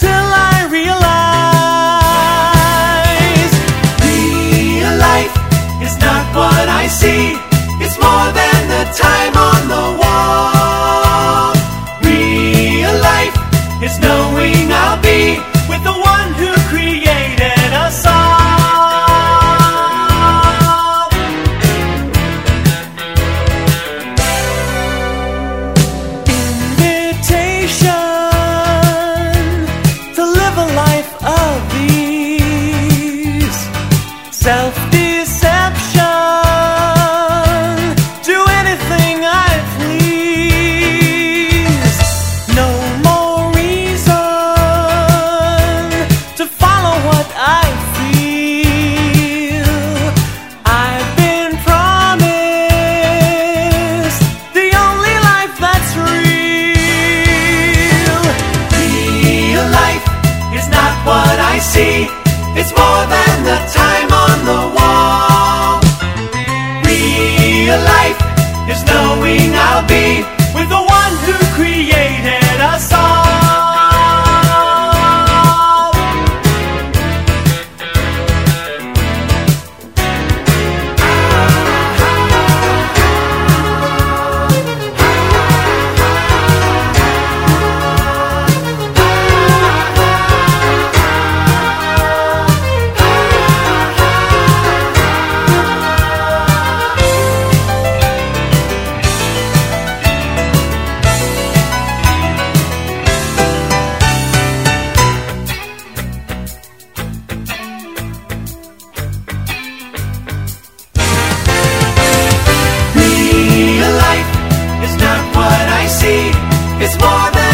until I realize real life is not what I see. It's more than the time on the wall. Real life is no self-deception. Do anything I please. No more reason To follow what I feel. I've been promised The only life that's real. Real life is not what I see. It's more than what I see. Is more than